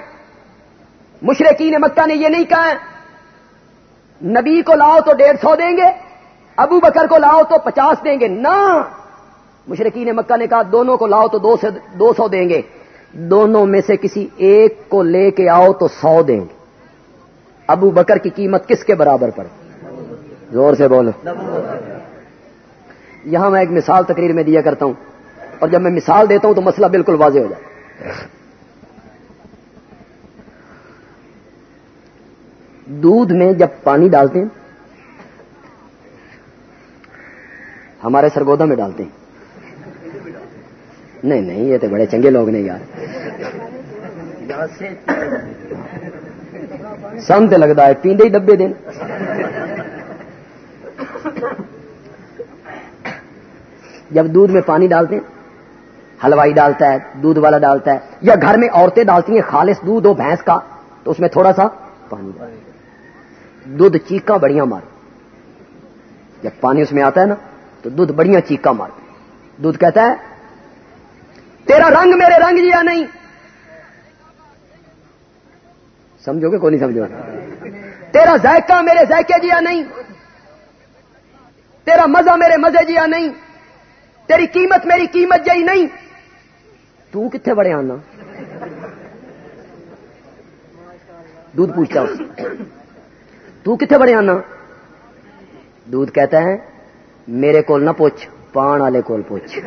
مشرقین مکہ نے یہ نہیں کہا نبی کو لاؤ تو ڈیڑھ سو دیں گے، ابو بکر کو لاؤ تو پچاس دیں گے۔ نہ، مشرقین مکہ نے کہا، دونوں کو لاؤ تو دو سو دیں گے۔ دونوں میں سے کسی ایک کو لے کے آؤ تو سو دیں گے۔ ابو بکر کی قیمت کس کے برابر پڑے؟ زور سے بولو۔ یہاں میں ایک مثال تقریر میں دیا کرتا ہوں۔ اور جب میں مثال دیتا ہوں تو مسئلہ بالکل واضح ہو جائے۔ دودھ میں جب پانی ڈالتے ہیں، ہمارے سرگودا میں ڈالتے ہیں۔ نہیں نہیں، یہ تو بڑے چنگے لوگ نہیں یار۔ سم تو لگتا ہے پیندے ہی ڈبے دن۔ جب دودھ میں پانی ڈالتے ہیں ہلوائی ڈالتا ہے، دودھ والا ڈالتا ہے، یا گھر میں عورتیں ڈالتی ہیں، خالص دودھ ہو بھینس کا، تو اس میں تھوڑا سا پانی۔ دودھ چیکا بڑیاں مار۔ جب پانی اس میں آتا ہے نا، تو دودھ بڑیاں چیکا مار۔ دودھ کہتا ہے تیرا رنگ میرے رنگ جیا نہیں۔ سمجھو گے؟ کون نہیں سمجھو تیرا ذائقہ میرے ذائقے جیا نہیں۔ تیرا مزہ میرے مزے جیا نہیں۔ تیری قیمت میری قیمت جی نہیں۔ تو کتنے بڑے آنا؟ دودھ پوچھتا تو کتنے بڑے آنا؟ دودھ کہتا ہے، میرے کول نہ پوچھ، پان والے کول پوچھ۔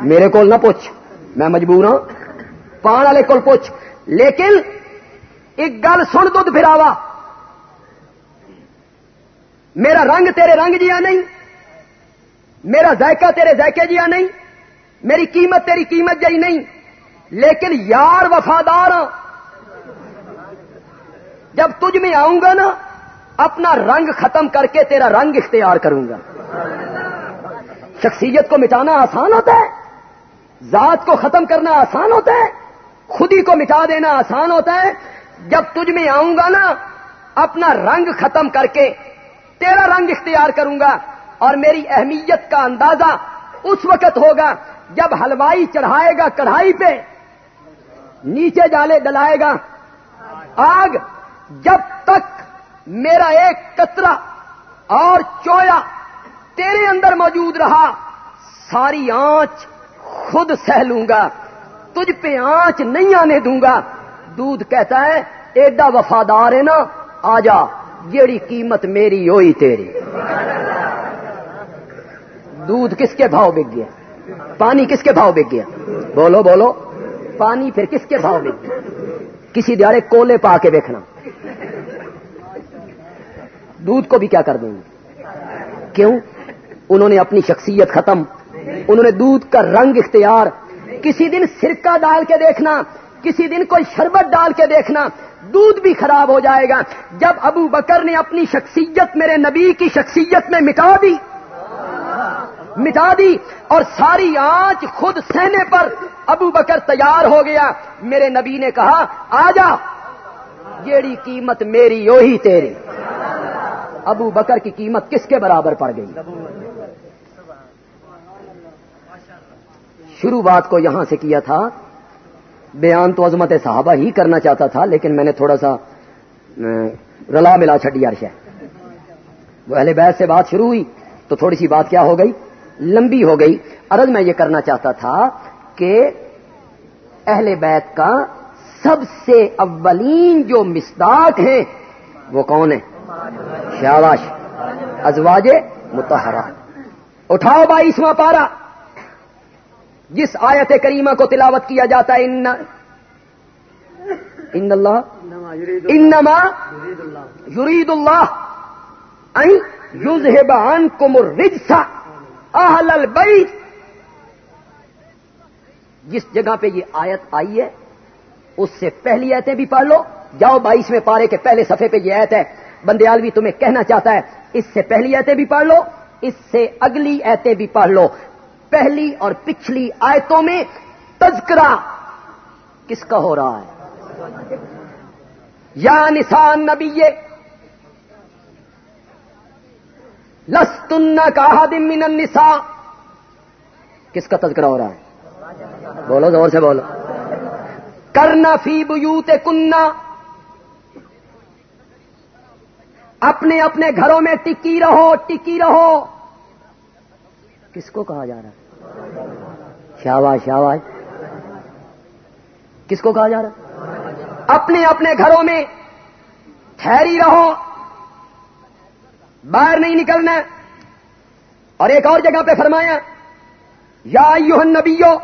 میرے کول نہ پوچھ، میں مجبور ہوں پان والے کول پوچھ، لیکن ایک گل سن دودھ پھراوا میرا رنگ تیرے رنگ جیا نہیں، میرا ذائقہ تیرے ذائقے جیا نہیں، میری قیمت تیری قیمت جی نہیں، لیکن یار وفادار ہاں۔ جب تجھ میں آؤں گا نا، اپنا رنگ ختم کر کے تیرا رنگ اختیار کروں گا۔ شخصیت کو مٹانا آسان ہوتا ہے۔ ذات کو ختم کرنا آسان ہوتا ہے، خودی کو مٹا دینا آسان ہوتا ہے۔ جب تجھ میں آؤں گا نا، اپنا رنگ ختم کر کے تیرا رنگ اختیار کروں گا اور میری اہمیت کا اندازہ اس وقت ہوگا جب ہلوائی چڑھائے گا کڑھائی پہ۔ نیچے جالے ڈلائے گا۔ آگ جب تک میرا ایک کترا اور چویا تیرے اندر موجود رہا، ساری آنچ خود سہ لوں گا، تجھ پہ آنچ نہیں آنے دوں گا۔ دودھ کہتا ہے، ایڈا وفادار ہے نا، آ جا جیڑی قیمت میری ہوئی تیری۔ دودھ کس کے بھاؤ بک گیا؟ پانی کس کے بھاؤ بک گیا؟ بولو بولو۔ پانی پھر کس کے بھاؤ بک گیا؟ کسی دیارے کولے پا کے دیکھنا دودھ کو بھی کیا کر دیں گے کیوں؟ انہوں نے اپنی شخصیت ختم انہوں نے دودھ کا رنگ اختیار، کسی دن سرکہ ڈال کے دیکھنا، کسی دن کوئی شربت ڈال کے دیکھنا، دودھ بھی خراب ہو جائے گا۔ جب ابو بکر نے اپنی شخصیت میرے نبی کی شخصیت میں مٹا دی مٹا دی اور ساری آنچ خود سہنے پر ابو بکر تیار ہو گیا۔ میرے نبی نے کہا، آ جا، جیڑی قیمت میری وہی تیری۔ ابو بکر کی قیمت کس کے برابر پڑ گئی؟ شروع بات کو یہاں سے کیا تھا۔ بیان تو عظمت صحابہ ہی کرنا چاہتا تھا، لیکن میں نے تھوڑا سا رلا ملا چھٹی عرش ہے وہ اہل بیت سے بات شروع ہوئی تو تھوڑی سی بات کیا ہو گئی؟ لمبی ہو گئی۔ عرض میں یہ کرنا چاہتا تھا کہ اہل بیت کا سب سے اولین جو مستاق ہیں وہ کون ہے شاواش ازواج متحرہ اٹھاؤ بائیسواں پارا جس آیت کریمہ کو تلاوت کیا جاتا ہے ان ان اللہ انما یرید اللہ. یوزہب عنکم الرجس اہل البیت۔ جس جگہ پہ یہ آیت آئی ہے اس سے پہلی ایتیں بھی پڑھ لو۔ جاؤ بائیسویں پارے کے پہلے صفحے پہ یہ ایت ہے۔ بندیالوی تمہیں کہنا چاہتا ہے اس سے پہلی ایتیں بھی پڑھ لو اس سے اگلی ایتیں بھی پڑھ لو۔ پہلی اور پچھلی آیتوں میں تذکرہ کس کا ہو رہا ہے؟ یا نسان نبی لستن کا من النساء، کس کا تذکرہ ہو رہا ہے؟ بولو، زور سے بولو۔ کرنا فی بیوت کننا اپنے اپنے گھروں میں ٹکی رہو ٹکی رہو۔ کس کو کہا جا رہا ہے؟ شاواز شاواز کس کو کہا جا رہا ہے؟ اپنے اپنے گھروں میں ٹھہری رہو۔ باہر نہیں نکلنا۔ اور ایک اور جگہ پہ فرمایا، یا یوہن نبیو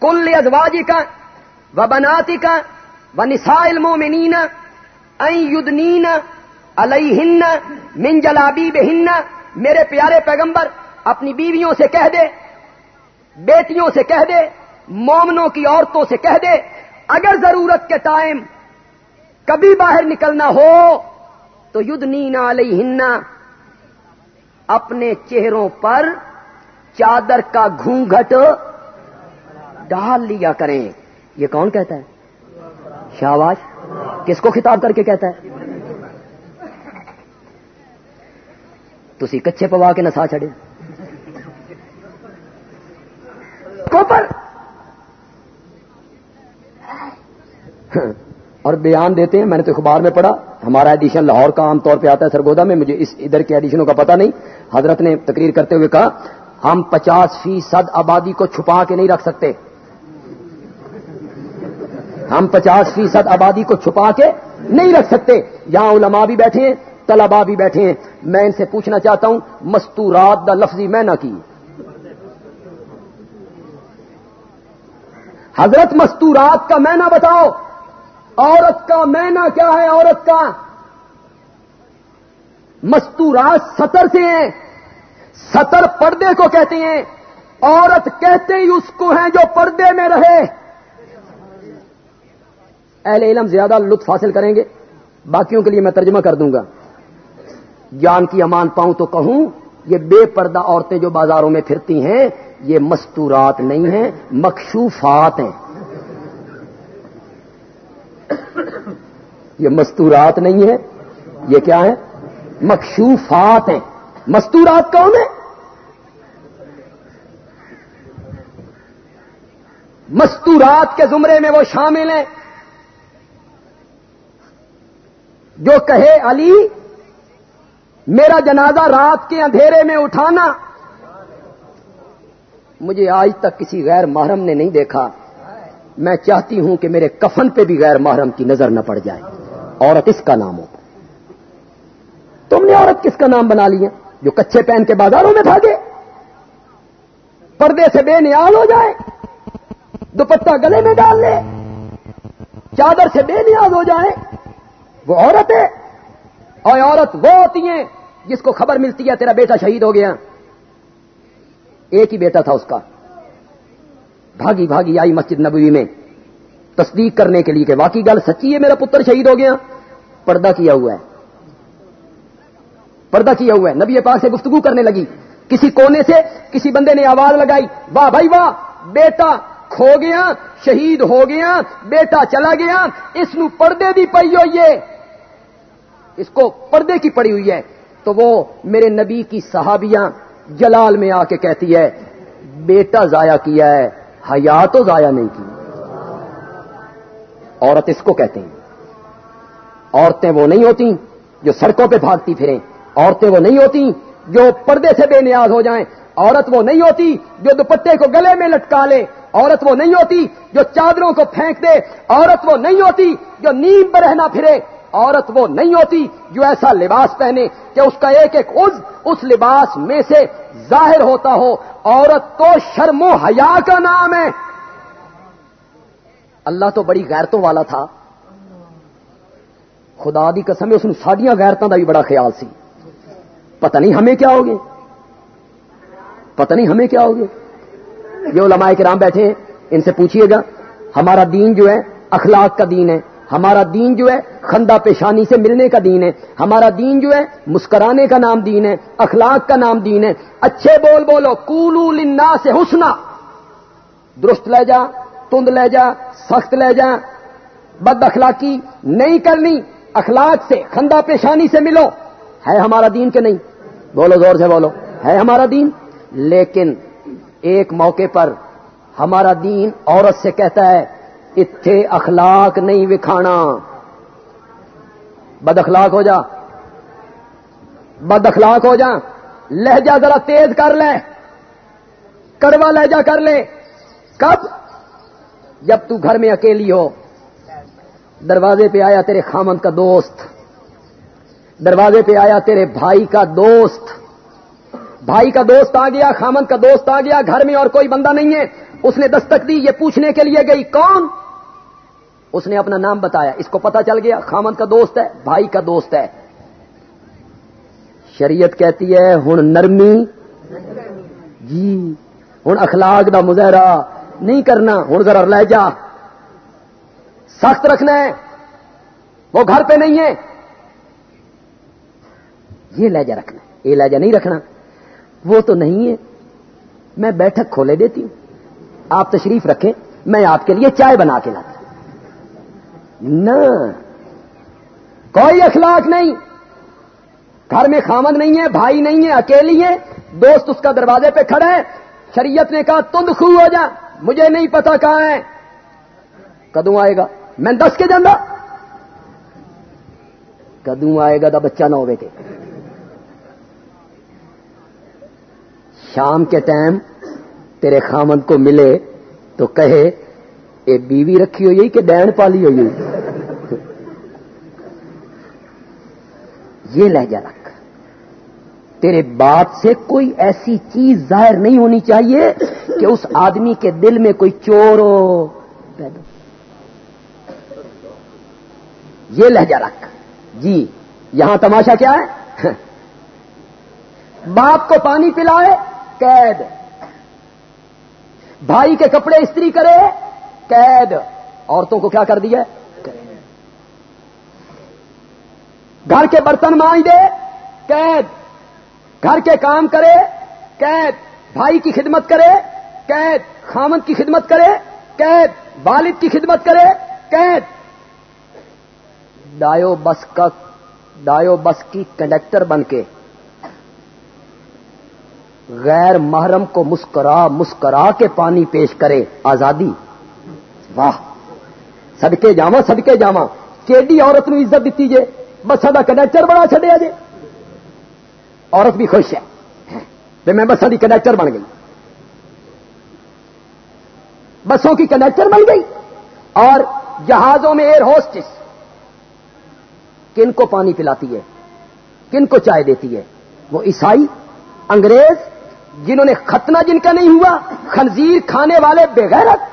کل ازواجی کا و بناتی کا و نسائل مومنین این یدنین علیہن من جلابی بہن میرے پیارے پیغمبر اپنی بیویوں سے کہہ دے، بیٹیوں سے کہہ دے، مومنوں کی عورتوں سے کہہ دے، اگر ضرورت کے ٹائم کبھی باہر نکلنا ہو، تو ید نینا اپنے چہروں پر چادر کا گھونگھٹ ڈال لیا کریں۔ یہ کون کہتا ہے؟ شاہباز کس کو خطاب کر کے کہتا ہے؟ تھی کچے پوا کے نسا چڑے کوپر اور بیان دیتے ہیں، میں نے تو اخبار میں پڑھا، ہمارا ایڈیشن لاہور کا عام طور پہ آتا ہے سرگودا میں، مجھے اس ادھر کے ایڈیشنوں کا پتہ نہیں۔ حضرت نے تقریر کرتے ہوئے کہا، ہم پچاس فیصد آبادی کو چھپا کے نہیں رکھ سکتے۔ ہم پچاس فیصد آبادی کو چھپا کے نہیں رکھ سکتے۔ یہاں علماء بھی بیٹھے ہیں طلبا بھی بیٹھے ہیں۔ میں ان سے پوچھنا چاہتا ہوں، مستورات دا لفظی میں نہ کی حضرت مستورات کا میں نہ بتاؤ۔ عورت کا مینا کیا ہے عورت کا؟ مستورات سطر سے ہیں۔ سطر پردے کو کہتے ہیں۔ عورت کہتے ہی اس کو ہیں جو پردے میں رہے۔ اہل علم زیادہ لطف حاصل کریں گے۔ باقیوں کے لیے میں ترجمہ کر دوں گا۔ جان کی امان پاؤں تو کہوں، یہ بے پردہ عورتیں جو بازاروں میں پھرتی ہیں یہ مستورات نہیں ہیں، مکشوفات ہیں۔ یہ مستورات نہیں ہے یہ کیا ہے مکشوفات ہیں۔ مستورات کون ہے مستورات کے زمرے میں وہ شامل ہیں۔ جو کہے علی، میرا جنازہ رات کے اندھیرے میں اٹھانا مجھے آج تک کسی غیر محرم نے نہیں دیکھا۔ میں چاہتی ہوں کہ میرے کفن پہ بھی غیر محرم کی نظر نہ پڑ جائے۔ عورت اس کا نام ہو۔ تم نے عورت کس کا نام بنا لیا؟ جو کچھے پہن کے بازاروں میں بھاگے۔ پردے سے بے نیال ہو جائے۔ دوپٹہ گلے میں ڈال لے۔ چادر سے بے نیاز ہو جائے۔ وہ عورت ہے۔ اور عورت وہ ہوتی ہیں جس کو خبر ملتی ہے تیرا بیٹا شہید ہو گیا۔ ایک ہی بیٹا تھا اس کا۔ بھاگی بھاگی آئی مسجد نبوی میں۔ تصدیق کرنے کے لیے کہ واقعی گل سچی ہے، میرا پتر شہید ہو گیا۔ پردہ کیا ہوا ہے۔ پردہ کیا ہوا ہے۔ نبی پاک سے گفتگو کرنے لگی۔ کسی کونے سے کسی بندے نے آواز لگائی۔ واہ بھائی واہ، بیٹا کھو گیا، شہید ہو گیا، بیٹا چلا گیا۔ اس نو پردے دی پئی ہوئی ہے۔ اس کو پردے کی پڑی ہوئی ہے۔ تو وہ میرے نبی کی صحابیاں جلال میں آ کے کہتی ہے، بیٹا ضائع کیا ہے، حیا تو ضائع نہیں کی۔ عورت اس کو کہتے ہیں۔ عورتیں وہ نہیں ہوتی جو سڑکوں پہ بھاگتی پھریں۔ عورتیں وہ نہیں ہوتی جو پردے سے بے نیاز ہو جائیں۔ عورت وہ نہیں ہوتی جو دوپٹے کو گلے میں لٹکا لے۔ عورت وہ نہیں ہوتی جو چادروں کو پھینک دے۔ عورت وہ نہیں ہوتی جو نیم پر رہنا پھرے۔ عورت وہ نہیں ہوتی جو ایسا لباس پہنے کہ اس کا ایک ایک عز اس لباس میں سے ظاہر ہوتا ہو۔ عورت تو شرم و حیا کا نام ہے۔ اللہ تو بڑی غیرتوں والا تھا۔ خدا دی قسم، اس ساڈیاں غیرتوں کا بھی بڑا خیال سی۔ پتہ نہیں ہمیں کیا ہوگے پتہ نہیں ہمیں کیا ہوگے یہ علماء کرام بیٹھے ہیں، ان سے پوچھئے گا، ہمارا دین جو ہے، اخلاق کا دین ہے۔ ہمارا دین جو ہے خندہ پیشانی سے ملنے کا دین ہے۔ ہمارا دین جو ہے مسکرانے کا نام دین ہے، اخلاق کا نام دین ہے۔ اچھے بول بولو کولو لنا سے حسنا۔ درست لے جا، تند لے جا، سخت لے جا۔ بد اخلاقی نہیں کرنی، اخلاق سے، خندہ پیشانی سے ملو۔ ہے ہمارا دین کہ نہیں؟ بولو، زور سے بولو۔ ہے ہمارا دین؟ لیکن ایک موقع پر ہمارا دین عورت سے کہتا ہے اتھے اخلاق نہیں وکھانا۔ بد اخلاق ہو جا۔ بد اخلاق ہو جا۔ لہجہ ذرا تیز کر لے۔ کڑوا لہجہ کر لے۔ کب؟ جب تو گھر میں اکیلی ہو۔ دروازے پہ آیا تیرے خامند کا دوست۔ دروازے پہ آیا تیرے بھائی کا دوست۔ بھائی کا دوست آ گیا، خامند کا دوست آ گیا۔ گھر میں اور کوئی بندہ نہیں ہے۔ اس نے دستک دی، یہ پوچھنے کے لیے گئی، کون؟ اس نے اپنا نام بتایا اس کو پتا چل گیا خامند کا دوست ہے، بھائی کا دوست ہے۔ شریعت کہتی ہے، ہن نرمی۔ جی ہن اخلاق دا مظاہرہ نہیں کرنا، ہن ذرا لے جا سخت رکھنا ہے۔ وہ گھر پہ نہیں ہے۔ یہ لہجہ رکھنا یہ لہجہ نہیں رکھنا۔ وہ تو نہیں ہے۔ میں بیٹھک کھولے دیتی ہوں۔ آپ تشریف رکھیں۔ میں آپ کے لیے چائے بنا کے لاتا نہ۔ کوئی اخلاق نہیں۔ گھر میں خامد نہیں ہے، بھائی نہیں ہے، اکیلی ہے۔ دوست اس کا دروازے پہ کھڑا ہے۔ شریعت نے کہا، تند خو ہو جا۔ مجھے نہیں پتا کہاں ہے۔ کدوں آئے گا؟ میں دس کے جانا۔ کدوں آئے گا دا بچہ نہ ہوئے کے شام کے ٹائم تیرے خامند کو ملے تو کہے، اے بیوی رکھی ہوئی کہ ڈین پالی ہوئی یہ لہجہ رکھ۔ تیرے بات سے کوئی ایسی چیز ظاہر نہیں ہونی چاہیے کہ اس آدمی کے دل میں کوئی چور ہو۔ یہ لہجہ رکھ۔ جی یہاں تماشا کیا ہے؟ باپ کو پانی پلائے، قید۔ بھائی کے کپڑے استری کرے، قید۔ عورتوں کو کیا کر دیا؟ گھر کے برتن مانج دے، قید، گھر کے کام کرے، قید، بھائی کی خدمت کرے، قید، خامد کی خدمت کرے، قید، والد کی خدمت کرے، قید۔ ڈایو بس کا ڈایو بس کی کنڈکٹر بن کے۔ غیر محرم کو مسکرا مسکرا کے پانی پیش کرے، آزادی۔ واہ سدکے جاوا سدکے جاوا کیڈی عورت نو عزت دیتی جے؟ بسا کا کنڈکٹر بنا چڈیا جے جی۔ عورت بھی خوش ہے۔ میں بسا کی کنڈکٹر بن گئی۔ بسوں کی کنڈکٹر بن گئی۔ اور جہازوں میں ایئر ہوسٹس کن کو پانی پلاتی ہے؟ کن کو چائے دیتی ہے؟ وہ عیسائی، انگریز، جنہوں نے ختنہ جن کا نہیں ہوا، خنزیر کھانے والے بغیرت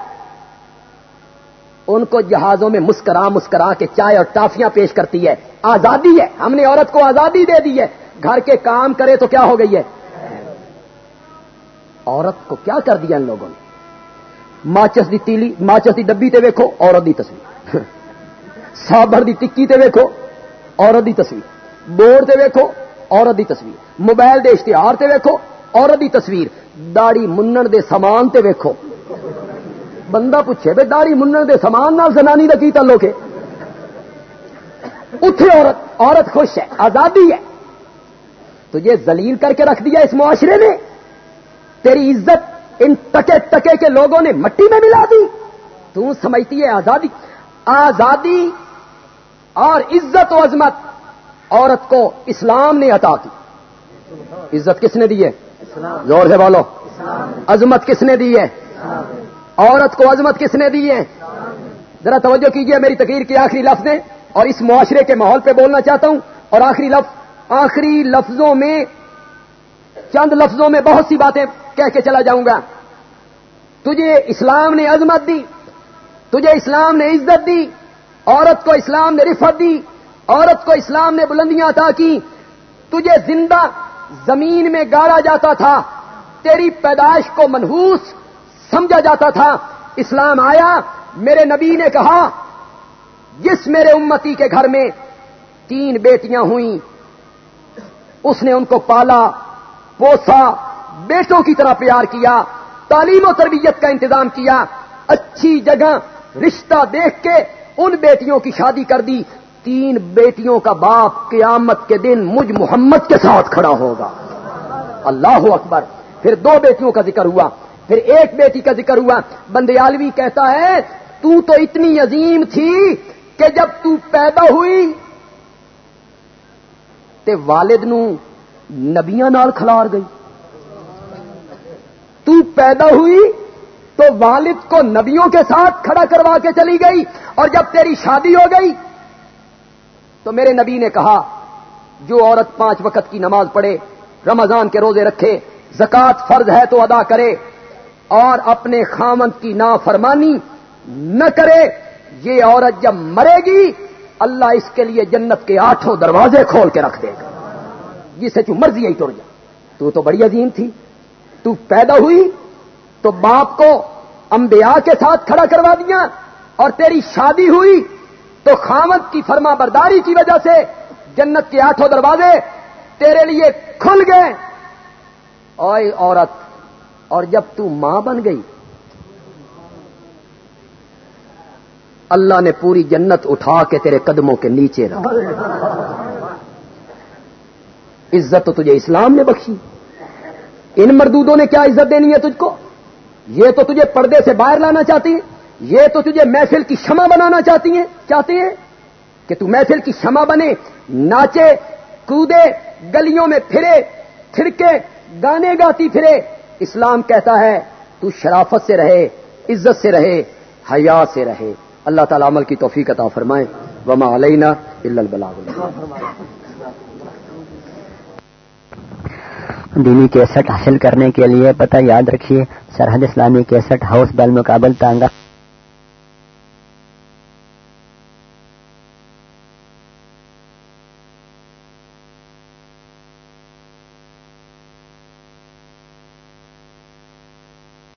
ان کو جہازوں میں مسکرا مسکرا کے چائے اور ٹافیاں پیش کرتی ہے۔ آزادی ہے۔ ہم نے عورت کو آزادی دے دی ہے۔ گھر کے کام کرے تو کیا ہو گئی ہے؟ عورت کو کیا کر دیا ان لوگوں نے؟ ماچس دی تیلی ماچس دی ڈبی تے ویکھو، عورت دی تصویر۔ سابر دی ٹکی تے ویکھو، عورت دی تصویر۔ بورڈ تے ویکھو، عورت دی تصویر۔ موبائل دے اشتہار تے ویکھو، عورت دی تصویر۔ داڑی منن دے سامان تے ویکھو۔ بندہ پوچھے بے داری منن دے سامان نال زنانی کا کی تعلق ہے؟ اٹھے عورت عورت خوش ہے آزادی ہے۔ تجھے زلیل کر کے رکھ دیا اس معاشرے نے؟ تیری عزت ان تکے تکے کے لوگوں نے مٹی میں ملا دی۔ تو سمجھتی ہے آزادی۔ آزادی اور عزت و عظمت عورت کو اسلام نے عطا کی۔ عزت کس نے دی ہے؟ زور سے بولو۔ عظمت کس نے دی ہے؟ عورت کو عظمت کس نے دی ہے؟ ذرا توجہ کیجیے میری تقریر کی آخری لفظ دیں اور اس معاشرے کے ماحول پہ بولنا چاہتا ہوں اور آخری لفظ آخری لفظوں میں چند لفظوں میں بہت سی باتیں کہہ کے چلا جاؤں گا۔ تجھے اسلام نے عظمت دی، تجھے اسلام نے عزت دی، عورت کو اسلام نے رفت دی، عورت کو اسلام نے بلندیاں عطا کی۔ تجھے زندہ زمین میں گاڑا جاتا تھا، تیری پیدائش کو منحوس سمجھا جاتا تھا، اسلام آیا، میرے نبی نے کہا، جس میرے امتی کے گھر میں تین بیٹیاں ہوئیں، اس نے ان کو پالا، پوسا، بیٹوں کی طرح پیار کیا، تعلیم و تربیت کا انتظام کیا، اچھی جگہ رشتہ دیکھ کے ان بیٹیوں کی شادی کر دی، تین بیٹیوں کا باپ قیامت کے دن مجھ محمد کے ساتھ کھڑا ہوگا۔ اللہ اکبر۔ پھر دو بیٹیوں کا ذکر ہوا۔ پھر ایک بیٹی کا ذکر ہوا بندیالوی کہتا ہے، تو تو اتنی عظیم تھی کہ جب تو پیدا ہوئی، تے والد نو نبیاں نال کھلار گئی۔ تو پیدا ہوئی تو والد کو نبیوں کے ساتھ کھڑا کروا کے چلی گئی اور جب تیری شادی ہو گئی، تو میرے نبی نے کہا، جو عورت پانچ وقت کی نماز پڑھے، رمضان کے روزے رکھے زکات فرض ہے تو ادا کرے۔ اور اپنے خامند کی نافرمانی نہ کرے، یہ عورت جب مرے گی، اللہ اس کے لیے جنت کے آٹھوں دروازے کھول کے رکھ دے گا۔ جسے تو مرضی ہی ٹر جا تو تو بڑی عظیم تھی۔ تو پیدا ہوئی، تو باپ کو انبیاء کے ساتھ کھڑا کروا دیا اور تیری شادی ہوئی، تو خامد کی فرما برداری کی وجہ سے جنت کے آٹھوں دروازے تیرے لیے کھل گئے۔ اور عورت اور جب تو ماں بن گئی، اللہ نے پوری جنت اٹھا کے تیرے قدموں کے نیچے رکھا عزت تو تجھے اسلام نے بخشی۔ ان مردودوں نے کیا عزت دینی ہے تجھ کو؟ یہ تو تجھے پردے سے باہر لانا چاہتی ہیں، یہ تو تجھے محفل کی شمع بنانا چاہتی ہیں چاہتے ہیں کہ تو محفل کی شمع بنے، ناچے، کودے، گلیوں میں پھرے پھرکے گانے گاتی پھرے اسلام کہتا ہے، تو شرافت سے رہے، عزت سے رہے، حیا سے رہے۔ اللہ تعالی عمل کی توفیق عطا فرمائے۔ وما علینا الا البلاغ دینی کیسٹ حاصل کرنے کے لیے پتہ یاد رکھیے، سرحد اسلامی کیسٹ ہاؤس بیل مقابل تانگا۔